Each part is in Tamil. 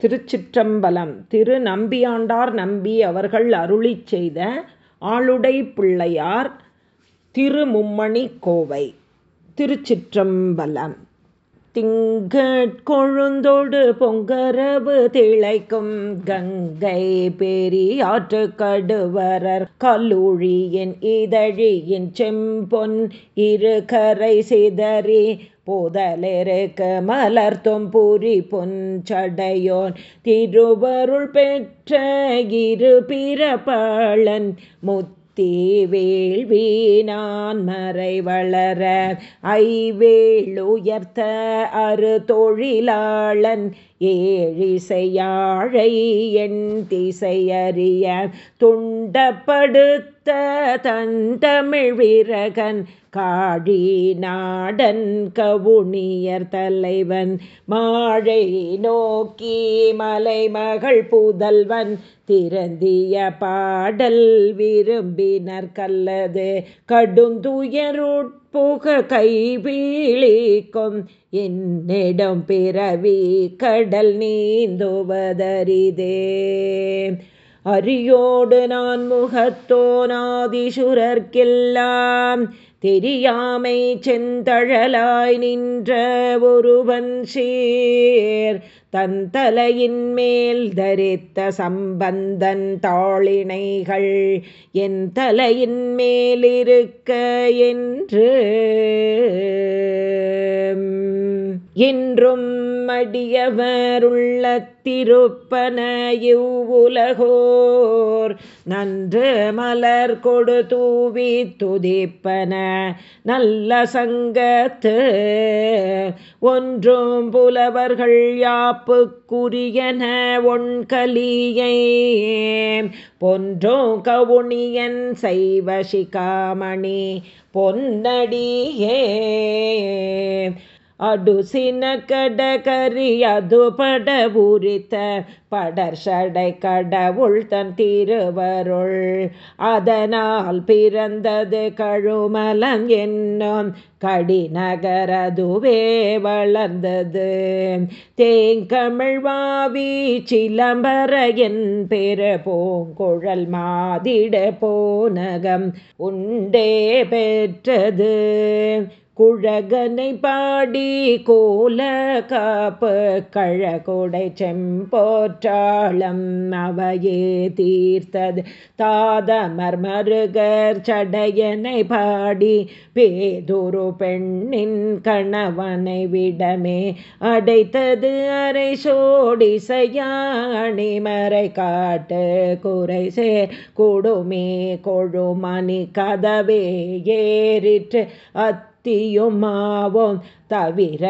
திருச்சிற்றம்பலம். திரு நம்பியாண்டார் நம்பி அவர்கள் அருளி செய்த ஆளுடை பிள்ளையார் திருமும்மணி கோவை. திருச்சிற்றம்பலம். திங்கட்கொழுந்தொடு பொங்கரவு திளைக்கும் கங்கை பெரியாற்று கடுவரர் கல்லூழியின் இதழியின் செம்பொன் இரு கரை சிதறி போதலிருக்க மலர்த்தும் புரி பொஞ்சடையோன் திருவருள் பெற்ற இரு பிறப்பாளன் முத் முத்தி வேள்வீனான் மறை வளர ஐவேளுயர்த்த அரு தொழிலாளன் ஏழிசையாழை என் திசையறிய துண்டப்படுத்த தன் தமிழ் காழி நாடன் கவுனியர் தலைவன் மாழை நோக்கி மலைமகள் புதல்வன் திறந்திய பாடல் விரும்பினர் கல்லது கடுந்துயருட்புக கைவீழிக்கும் என்னிடம் பிறவி கடல் நீந்துவதரிதே. அரியோடு நான் முகத்தோனாதிசுரர்க்கெல்லாம் தெரியாமை செந்தழலாய் நின்ற ஒருவன் சீர் தன் தலையின் மேல் தரித்த சம்பந்தன் தாளினைகள் என் தலையின் மேலிருக்க என்று என்றும் மடியவருள்ள திருப்பன இவ்வுலகோர் நன்று மலர் கொடு தூவி துதிப்பன நல்ல சங்கத்து. ஒன்றும் புலவர்கள் யாப்புக்குரியன ஒன்கலியை பொன்றோ கவுனியன் செய்வ சிகாமணி பொன்னடியே. அடுசின கடகரி பட உரித்த படர்ஷடை கடவுள் தன் திருவருள். அதனால் பிறந்தது கழுமலம் என்னும் கடிநகரதுவே வளர்ந்தது. தேங்கமிழ்வாவி சிலம்பர என் பெற போங்குழல் மாதிட போனகம் உண்டே பெற்றது. குழகனை பாடி கோல காப்பு கழகொடை செம்போற்றாளம் அவையே தீர்த்தது. தாதமர் மருகர் சடையனை பாடி பேதுரு பெண்ணின் கணவனை விடமே அடைத்தது அரை சோடிசையாணி மறை காட்டு குறை சேர் கொடுமே கொழுமணி கதவே ஏறிற்று. அத் முக்தியுமாவோம் தவிர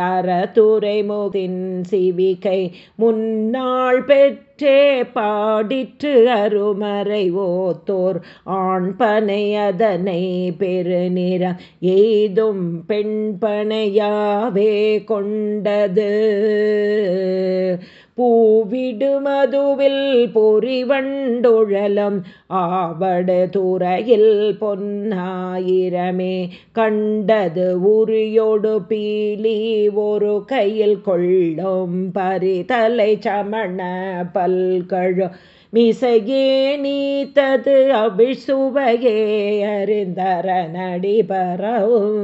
அறத்துறைமுகின் சிவிகை முன்னாள் பெற்றே பாடிற்று அருமறை ஓத்தோர் ஆண்பனை அதனை பெருநிறம் எய்தும் பெண்பனையாவே கொண்டது. பூவிடுமதுவில் பொறிவண்டுழலம். ஆவடு துறையில் பொன்னாயிரமே கண்டது உரியோடு பீலி ஒரு கையில் கொள்ளும் பரிதலை சமண பல்கழு. மிசையே நீத்தது அபிசுவையே அறிந்தர நடிபரவும்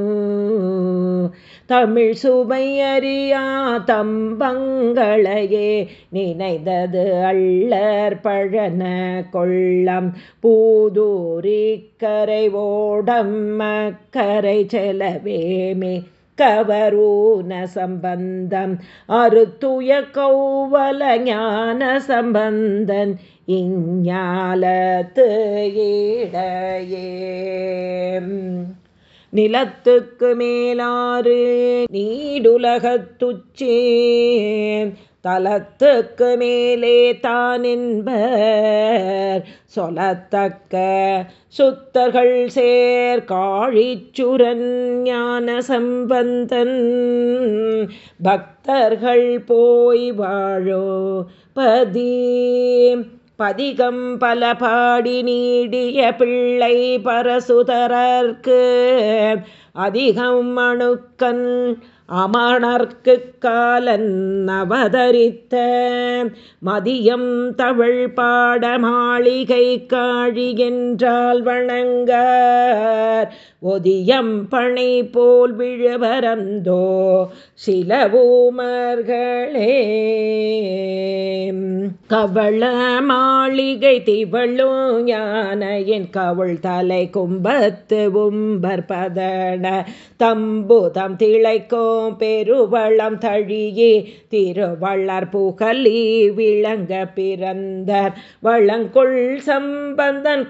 தமிழ் சுமையறியா தம்பங்களையே நினைந்தது அள்ளர் பழன கொள்ளம். பூதூரிக்கரை ஓடம் மக்கரை செலவேமே கவரூன சம்பந்தம். அறுத்துய கௌவல ஞான சம்பந்தன் இஞ்ஞாலத்து ஈடையே நிலத்துக்கு மேலாறு நீடுலகத்துச்சே தலத்துக்கு மேலே தான் என்பர் சொலத்தக்க சுத்தர்கள் சேர் காழிச்சுரன் ஞான சம்பந்தன் பக்தர்கள் போய் வாழோ பதி. பதிகம் பல பாடி நீடிய பிள்ளை பரசுதரர்க்கு. அதிகம் அணுக்கன் அமணர்க்கு காலன் அவதரித்த. மதியம் தவள் பாட மாளிகை காழி என்றால் வணங்கார் ஒதியம் பனை போல் விழவரந்தோ சில ஊமர்களே கவள மாளிகை திவளும் யானையின் கவுள் தலை கும்பத்து உம்பர் பதன தம்புதம் திளைக்கும் பெருவளம் தழியே. திருவள்ளர் புகலி விளங்க பிறந்தார் வளங்கொள் சம்பந்தன்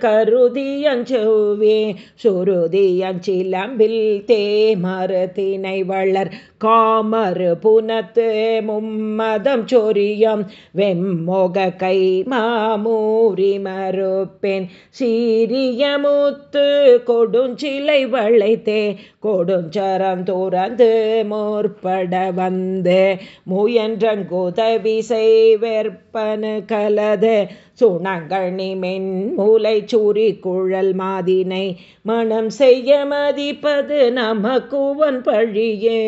கருதியஞ்செவ்வே தே தேமரத்தினை வளர் காமறு புனத்து மும்மதம் சொரியம். வெம்மொக கை மாமூரி மறுப்பெண் சீரிய முத்து கொடுஞ்சிலை வளைத்தே கொடுஞ்சரம் துறந்து முற்பட வந்து. முயன்றங்குதவி செய்வெற்பனு கலது. சுணங்கணி மென்மூலை சூரி குழல் மாதினை. மனம் செய்ய மதிப்பது நமக்குவன் பழியே.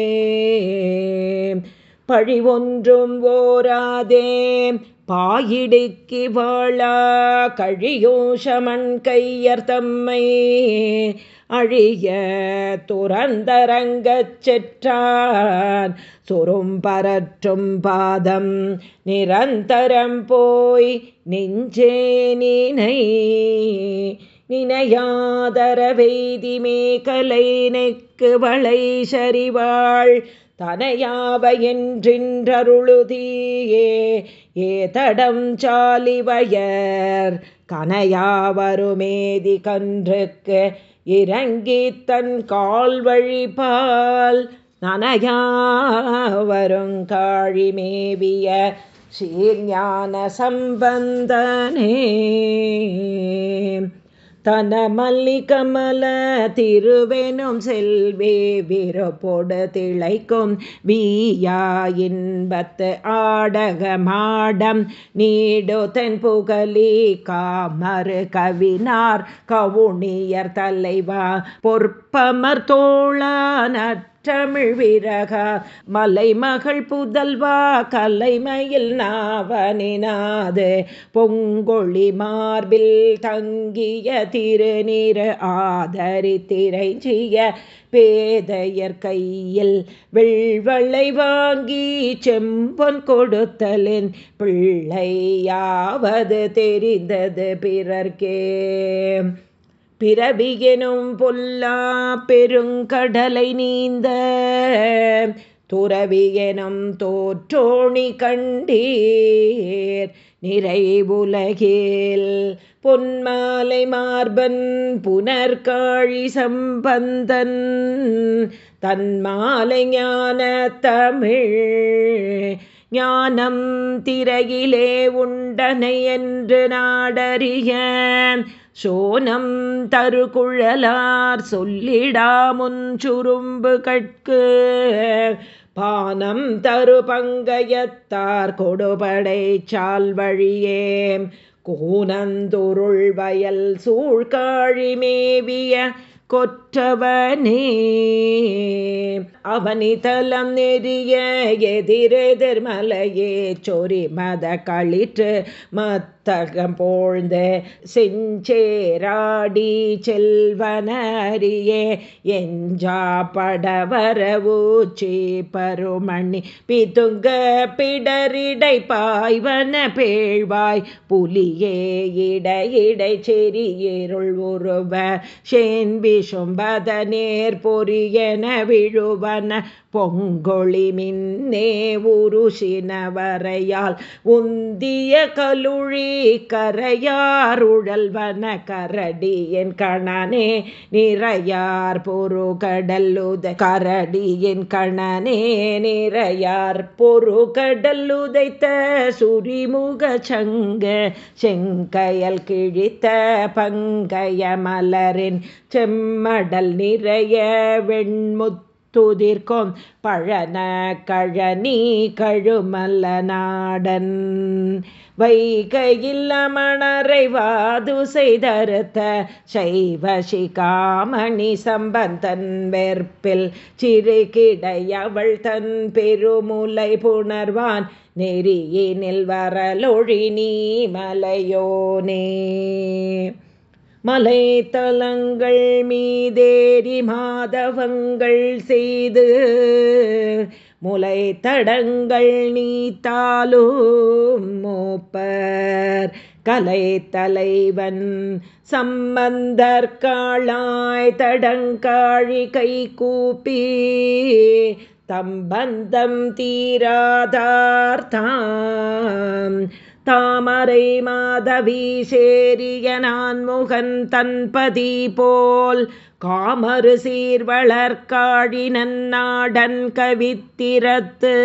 பழி ஒன்றும் ஓராதே. பாயிடுக்கி வாழா கழியோஷமன் கையர் தம்மை. அழிய துறந்தரங்கச் செற்றான் சுரும் பரற்றும் பாதம் நிரந்தரம் போய் நெஞ்சே நீனை. நினையாதர வெய்தி மேகலை நெக்கு வளை சரிவாள் தனையாவ என்றின்றருளுதியே ஏதடம் சாலிவயர் கனையாவருமேதி கன்றுக்கு இறங்கி தன் கால் வழிபால் நனையாவருங்காழி மேவிய ஸ்ரீஞான சம்பந்தனே. தன மல்லி கமல திருவெனும் செல்வே விரப்போடு திளைக்கும் வீயா இன்பத்து ஆடக மாடம். நீடோ தென் புகலி காமறு கவினார் கவுனியர் தலைவா பொற்பமர் தோழான தமிழ் வீரகா மலைமகள் புதல்வா கலைமயில் நாவனினாது பொங்கொழி மார்பில் தங்கிய திருநீர் ஆதரித்திரைஞ்சிய பேதையர் கையில் வெள்வளை வாங்கி செம்பொன் கொடுத்தலின் பிள்ளையாவது தெரிந்தது பிறர்க்கே. பிறவியெனும் பொல்லா பெருங்கடலை நீந்த துறவியெனும் தோற்றோணி கண்டீர். நிறைவுலகில் பொன்மாலை மார்பன் புனர்காழி சம்பந்தன் தன்மாலை ஞான தமிழ் ஞானம் திரையிலே உண்டனை என்று நாடறிய சோனம் தருகுழலார் சொல்லிடா முன்சுரும்பு கட்கு. பானம் தரு பங்கயத்தார் கொடுபடை சால் வழியே கூனந்தொருள் வயல் சூழ்காழி மேவிய கொற்றவனே. அவனிதலம் நெறிய எதிரெதிர்மலையே சொறி மத களிற்று மத்த மத்தகம் போழ்ந்த செஞ்சேராடி செல்வனரியே எஞ்சா படவர ஊச்சி பருமணி பிதுங்க பிடரிடை பாய்வன பேழ்வாய் புலியே இடையிடை செறியிருள் உருவ சேன்பி சும்பத நேர் பொரியன விழுவன. பொங்கொழி மின்னே உருசின வரையால் உந்திய கலுழி கரையாருழல்வன கரடியின் கணனே நிறையார் பொரு கடல்லுத கரடியின் கணனே நிறையார் பொரு கடல்லுதைத்த சுரிமுக சங்க செங்கையல் கிழித்த பங்கய மலரின் செம்மடல் நிறைய வெண்முத் துதிர்க்கும் பழன கழனி கழுமல்ல நாடன். வைகையில் மணரைவாது செய்தறுத்த சைவ சிகாமணி சம்பந்தன் வெற்பில் சிறுகிடையவள் தன் பெருமுலை புணர்வான். நெறியினில் வரலொழி நீ மலையோனே. மலைத்தலங்கள் மீதேறி மாதவங்கள் செய்து முலை தடங்கள் நீத்தாலும் மூப்பர். கலை தலைவன் சம்பந்தற்காளாய் தடங்காழி கை கூப்பி. தம்பந்தம் தீராதார்த்தாம் தாமரை மாதவி சேரிய நான் முகன் தன்பதி போல் காமறு சீர்வளர்காழினன் நாடன் கவித்திரத்து.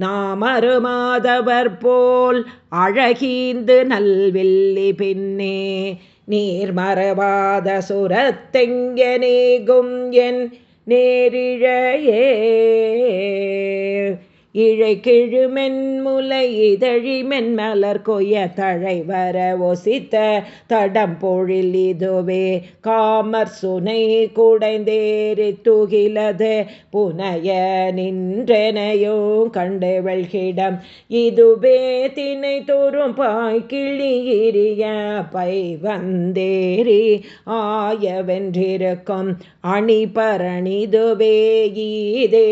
நாமரு மாதவர் போல் அழகீந்து நல்வில்லி பின்னே நீர்மரவாத சுரத்தெங்கனேகும் என் நேரிழையே. இழை கிழுமென் இதழி மென்மலர் கொய்ய தழை வர ஒசித்த தடம் பொழில் இதுவே. காமர் சுனை குடைந்தேறி துகிலது புனைய நின்றனையோ கண்டு வெள்கிடம் இதுவே தினை தோறும் பாய் கிளியிரிய பை வந்தேறி ஆயவென்றிருக்கும். அணி பரணிதுவே ஈதே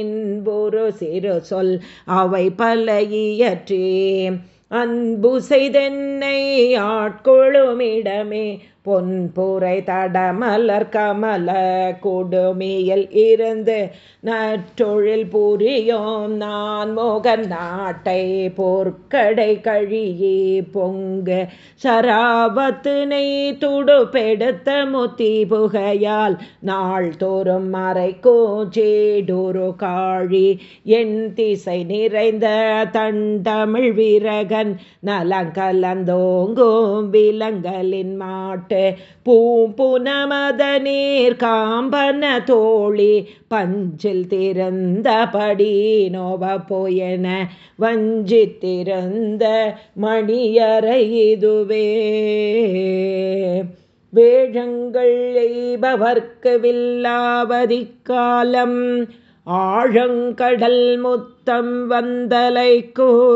இன்புரு சிறு சொல் அவை பல இயற்றே அன்பு செய்தென்னை ஆட்கொழுமிடமே பொன்புரை தடமலர் கமல கொடுமியில் இருந்து நற்றொழில் புரியோம் நான் மோகன் நாட்டை பொற்கடை கழியே பொங்கு சராபத்தினை துடுப்பெடுத்த முத்தி புகையால் நாள் தோறும் மறைக்கோ சேடொரு காழி என் திசை நிறைந்த தண்டமிழ் வீரகன் நலங்கலந்தோங்கும் விலங்கலின் மாட்டு பூம்புனமத நீர் காம்பன தோழி பஞ்சில் திறந்தபடி நோவ போயன வஞ்சித்திருந்த மணியறை இதுவே. வேழங்கள் எய்பவர்க்கு வில்லாவதிக்காலம் ஆழங்கடல் முத்தம் வந்தலைக்கோ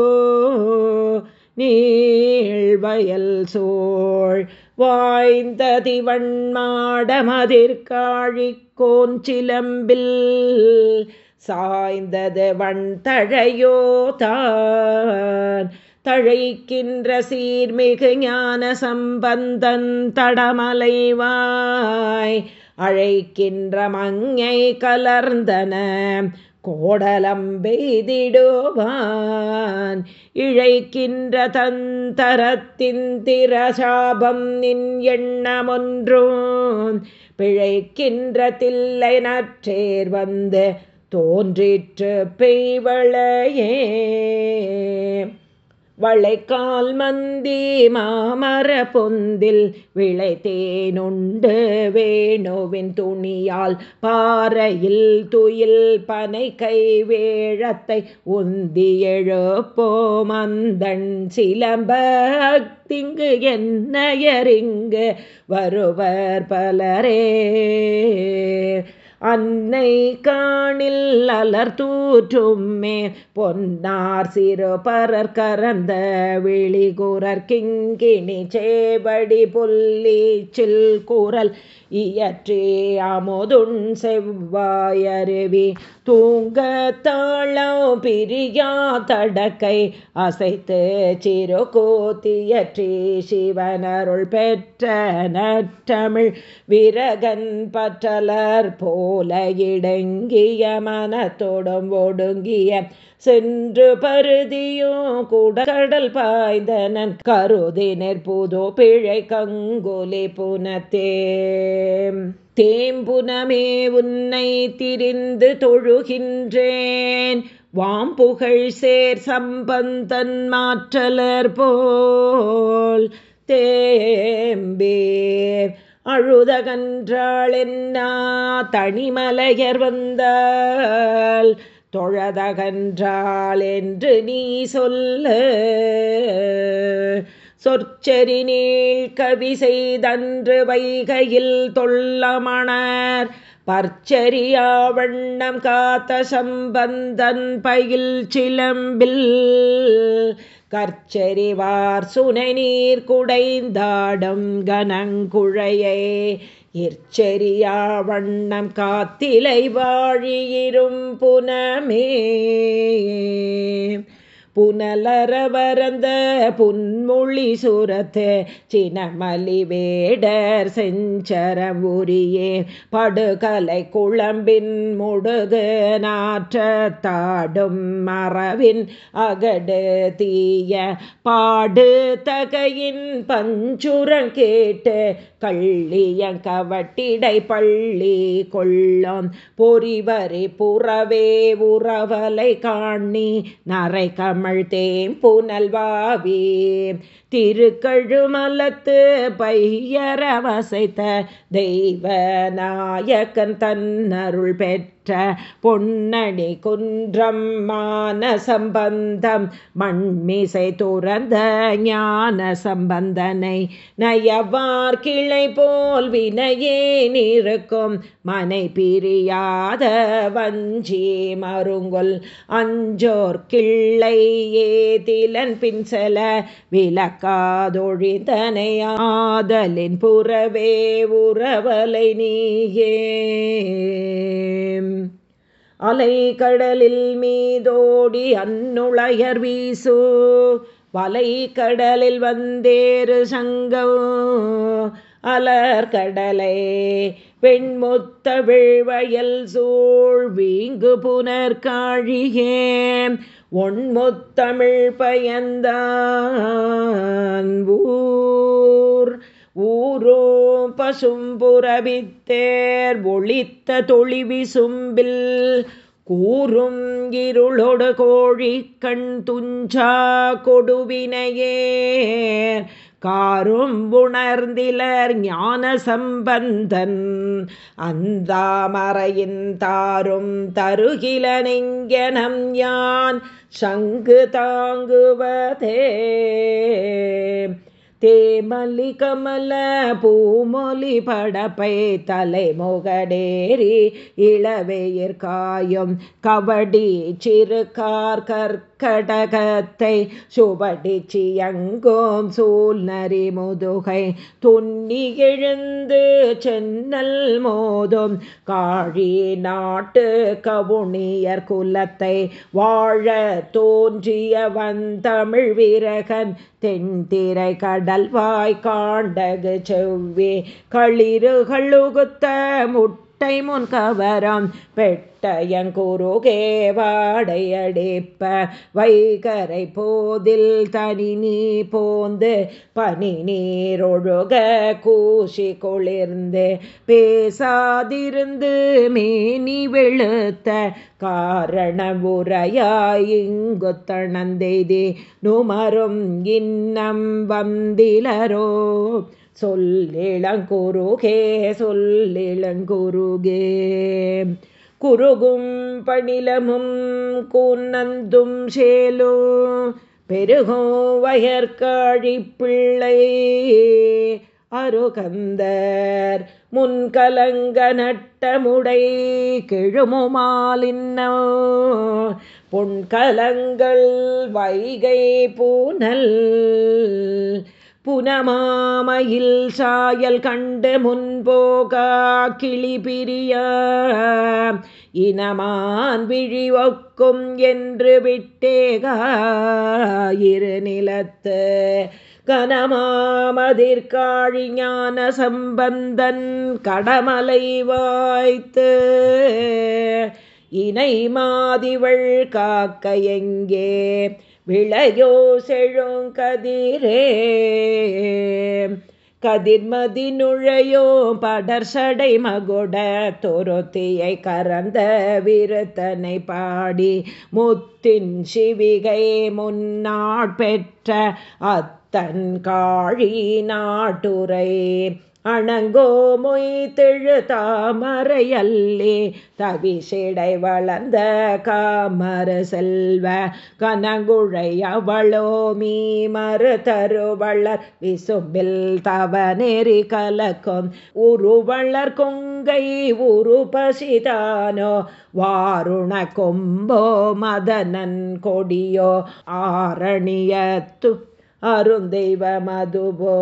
நீழ்வயல் சோழ் வாய்ந்த திவண்மாடமதிர்காழி கோஞ்சிலம்பில் சாய்ந்தது வண் தழையோ தான். தழைக்கின்ற சீர்மிகு ஞான சம்பந்தன் தடமலைவாய் அழைக்கின்ற மங்கை கலர்ந்தன. கோடலம்பெய்திடுவான். இழைக்கின்ற தந்தரத்தின் திரசாபம் நின் எண்ணமொன்றும். பிழைக்கின்ற தில்லை நற்றேர் வந்து தோன்றிற்று பெய்வளையே. வளைக்கால் மந்தி மாமர பொந்தில் விளைத்தேனுண்டு வேணுவின் துணியால் பாறையில் துயில் பனை கை வேழத்தை உந்தி எழுப்போமந்தன் சிலம்ப திங்கு என்னையறிங்கு வருவர் பலரே. அன்னை காணில் அலர் தூற்றுமே பொன்னார் சிறு பரர் கரந்த விழிகுரர் கிங்கினி சேவடி புல்லீச்சில் கூறல் இயற்றே அமுதுன் செவ்வாயருவி தூங்க தாளம் பிரியா தடக்கை அசைத்து சிறு கோத்தியற்றி சிவனருள் பெற்ற நற்றமிழ் விரகன் பற்றலர் போ போல இடங்கிய மனத்தோடும் ஒடுங்கிய சென்று பருதியும் கூட கடல் பாய்ந்தனன். கருதினர் புதோ பிழை கங்குலி புனத்தே. தேம்புனமே உன்னை திரிந்து தொழுகின்றேன். வாம்புகழ் சேர் சம்பந்தன் மாற்றலர் போல் தேம்பே அழுதகன்றாளென்னா தனிமலையர் வந்தால் தொழதகன்றாள் என்று நீ சொல்ல. சொற்சரி நீள் கவி செய்தன்று வைகையில் தொல்லமணர் பர்ச்சரியா வண்ணம் காத்த சம்பந்தன் பயில் சிலம்பில். கற்சரிவார் சுனை நீர் குடைந்தாடம் கனங்குழையே இற்செரியா வண்ணம் காத்திலை வாழியிரும் புனமே. புனலரவரந்த புன்மொழி சுரத்து சினமலி வேடர் செஞ்சரம் உரியே. படுகலை குழம்பின் முடுகு நாற்றத்தாடும் மரவின் அகடு தீய. பாடு தகையின் பஞ்சுரம் கேட்டு கள்ளியங்கவட்டிடை பள்ளி கொள்ளம். பொறிவரி புறவே உறவலை காணி நரை கமல் தேம் புனல்வாவே திருக்கழுமலத்து பையரவசைத்த தெய்வ நாயக்கன் தன்னருள் பெற்ற பொன்னணி குன்றம் மான சம்பந்தம் மண்மிசை துறந்த ஞான சம்பந்தனை நயவார் கிளை போல் வினையே நிற்கும் மனை பிரியாத வஞ்சி மருங்குல் அஞ்சோர் கிள்ளை ஏதிலன் பின்சல விளக்க விளக்காதொழிதனையாதலின் புறவே உறவலை நீயே. அலை கடலில் மீதோடி அன்னுளையர் வீசு வலை கடலில் வந்தேறு சங்கம். அலர் கடலை வெண்முத்த விழ்வயல் சூழ் வீங்கு புனர்காழியே. ஒன்முத்தமிழ் பயந்தான் ஊர் ஊரோ பசும்புறவித்தேர் ஒளித்த தொழிவி சும்பில் கூறும் இருளொடு கோழி கண் துஞ்சா கொடுவினையே காரும் உணர்ந்திலர் ஞான சம்பந்தன். அந்தாமறையின் தாரும் தருகில நெங்கனம் யான்? சங்கு தாங்குவதே. தேமல்லி கமல பூமொழி படப்பை தலைமுகடேரி இளவேயிற்காயும் கபடி சிறுகார் கற்கடகத்தை சுபடிச்சியங்கோம் சூல் நரி முதுகை துண்ணி எழுந்து சென்னல் மோதும் காழி நாட்டு கவுனியர் குலத்தை வாழ தோன்றிய வந்தமிழ் வீரகன் தென்திரை கடல்வாய் காண்டகு செவ்வே களிறுகளுகுத்த முட்டை பெட்டை முன் கவரம் பெட்டயங்குருகே பட்டயங்குருகே வாடையடிப்ப வைகரை போதில் தனி நீ போந்து பனி நீரொழுக கூசி குளிர்ந்து பேசாதிருந்து மேனி வெளுத்த காரண உரையாய் இங்கு தணந்தெய்தி நுமரும் இன்னம் வந்திலரோ. சொல்லிளங்குருகே சொல்லிளங்குருகே. குருகும் பணிலமும் கூன்னந்தும் சேலோ பெருகும் வயற்காழி பிள்ளை. அருகந்தர் முன்கலங்க நட்டமுடை கிழுமுமாலின்னோ பொன்கலங்கள் வைகை பூனல் புனமாமையில் சாயல் கண்டு முன்போகா கிளி பிரிய. இனமான் விழி ஒக்கும் என்று விட்டேகாயிரு நிலத்து கனமாமதிர்காழிஞான சம்பந்தன் கடமலை வாய்த்து. இணை மாதிவள் காக்க எங்கே? விளையோ செழுங்கதிரே கதிர்மதி நுழையோ படர்சடை மகுட தொருத்தியை கறந்த விருத்தனை பாடி முத்தின் சிவிகை முன்னாட் பெற்ற அத்தன் காழி நாட்டுரை. அணங்கோ மொய்தெழு தாமரையல்லே தவிசிடை வளர்ந்த காமர செல்வ கனங்குழை அவளோ மீ மறு தருவளர் விசும்பில் தவ நெறி கலக்கும் உருவளர் கொங்கை உரு பசிதானோ வாருண கொம்போ மதனன் கொடியோ ஆரணியத்து அருந்தெய்வ மதுபோ.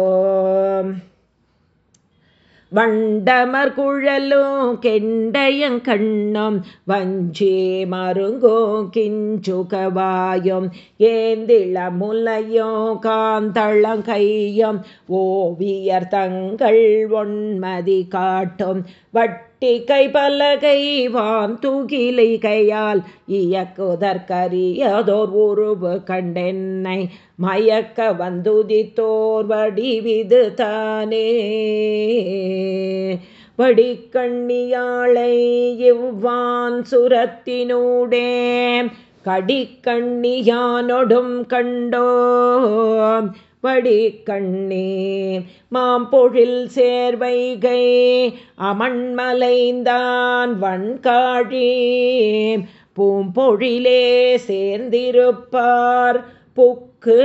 வண்டமர் குழலும் கெண்டயங்கண்ணும் வஞ்சி மருங்கோ கிஞ்சுகவாயும். ஏந்திள முலையோ காந்தளங்கையும் ஓவியர் தங்கள் ஒன்மதி காட்டும். வட் கை பலகை வான் தூகிலை கையால் இயக்குதற்கரியதோர் உருவு கண்டென்னை மயக்க வந்துதித்தோர் வடிவிது தானே. வடிக்கண்ணியாளை இவ்வான் சுரத்தினூடே கடிக்கண்ணியானொடும் கண்டோ வடி கண்ணே மாம்பொழில் சேர்வைகை அமண்மலைந்தான் வன்காழி பூம்பொழிலே சேர்ந்திருப்பார் புக்கு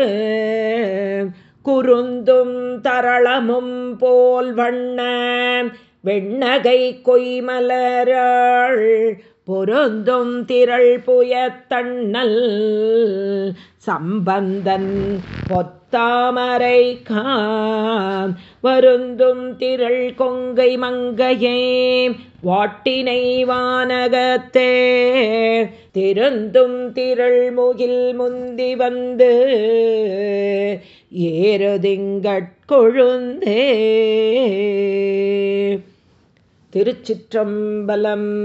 குருந்தும் தரளமும் போல் வண்ண வெண்ணகை கொய்மலராள் பொருந்தும் திரள் புயத்தண்ணல் சம்பந்தன் பொத்தாமரை காம். வருந்தும் திரள் கொங்கை மங்கையே. வாட்டினை வானகத்தே. திருந்தும் திரள் முகில் முந்தி வந்து. ஏறுதிங்கட்கொழுந்தே திருச்சிற்றம்பலம்.